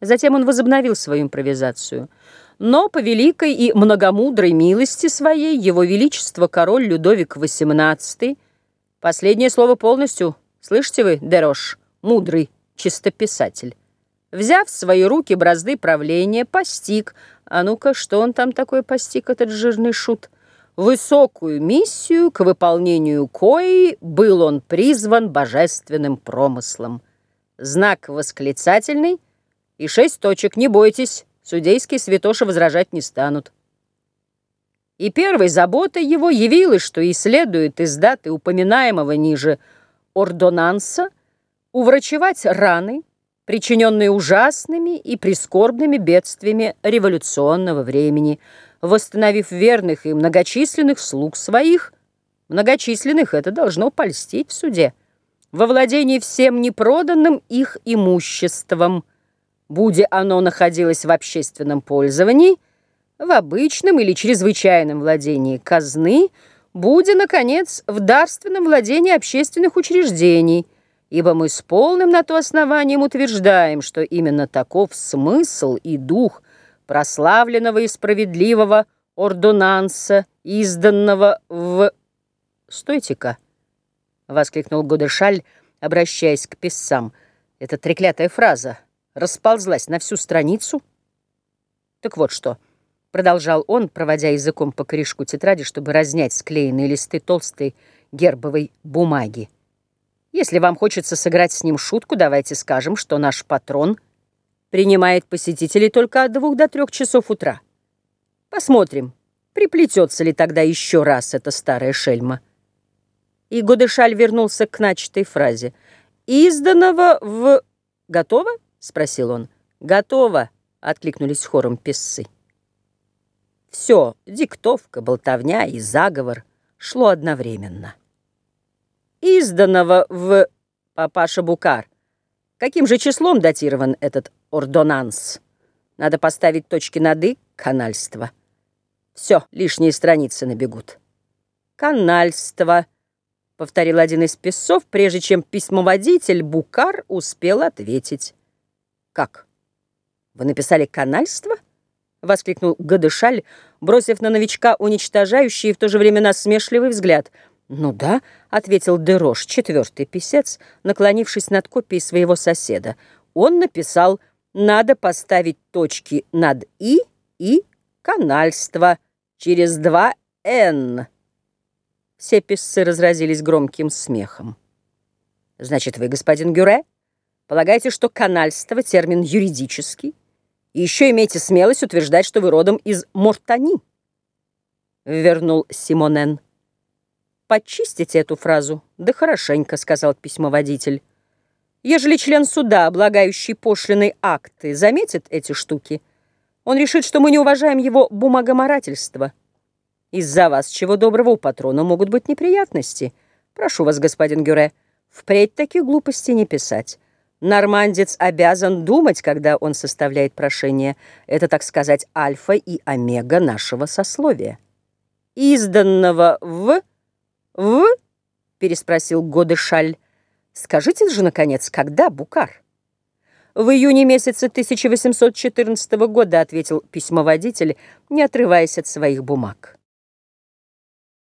Затем он возобновил свою импровизацию. Но по великой и многомудрой милости своей его величество король Людовик XVIII, последнее слово полностью, слышите вы, Дерош, мудрый чистописатель, взяв в свои руки бразды правления, постиг, а ну-ка, что он там такое постиг, этот жирный шут, высокую миссию, к выполнению кои был он призван божественным промыслом. Знак восклицательный — и шесть точек, не бойтесь, судейские святоши возражать не станут. И первой заботой его явилось, что и следует из даты упоминаемого ниже ордонанса уврачевать раны, причиненные ужасными и прискорбными бедствиями революционного времени, восстановив верных и многочисленных слуг своих, многочисленных это должно польстить в суде, во владении всем непроданным их имуществом – будь оно находилось в общественном пользовании, в обычном или чрезвычайном владении казны, будь, наконец, в дарственном владении общественных учреждений, ибо мы с полным на то основанием утверждаем, что именно таков смысл и дух прославленного и справедливого ордонанса, изданного в... «Стойте-ка!» — воскликнул Годешаль, обращаясь к писцам. «Это треклятая фраза» расползлась на всю страницу. Так вот что, продолжал он, проводя языком по корешку тетради, чтобы разнять склеенные листы толстой гербовой бумаги. Если вам хочется сыграть с ним шутку, давайте скажем, что наш патрон принимает посетителей только от двух до трех часов утра. Посмотрим, приплетется ли тогда еще раз эта старая шельма. И Годышаль вернулся к начатой фразе. «Изданного в... Готово?» — спросил он. «Готово!» — откликнулись хором песцы. Все, диктовка, болтовня и заговор шло одновременно. Изданного в папаша Букар. Каким же числом датирован этот ордонанс? Надо поставить точки над «и» — канальство. Все, лишние страницы набегут. «Канальство», — повторил один из песцов, прежде чем письмоводитель Букар успел ответить. «Как? Вы написали канальство?» — воскликнул Гадышаль, бросив на новичка уничтожающий и в то же время насмешливый взгляд. «Ну да», — ответил Дерош, четвертый писец, наклонившись над копией своего соседа. Он написал «Надо поставить точки над «и» и «канальство» через два «н». Все писцы разразились громким смехом. «Значит, вы, господин Гюре?» Полагаете, что канальство — термин юридический? И еще имеете смелость утверждать, что вы родом из Мортани? Вернул Симонен. «Почистите эту фразу». «Да хорошенько», — сказал письмоводитель. «Ежели член суда, облагающий пошлиной акты, заметит эти штуки, он решит, что мы не уважаем его бумагоморательство. Из-за вас, чего доброго, у патрона могут быть неприятности. Прошу вас, господин Гюре, впредь таких глупостей не писать». Нормандец обязан думать, когда он составляет прошение. Это, так сказать, альфа и омега нашего сословия. «Изданного в... в...» — переспросил Годышаль. «Скажите же, наконец, когда Букар?» «В июне месяца 1814 года», — ответил письмоводитель, не отрываясь от своих бумаг.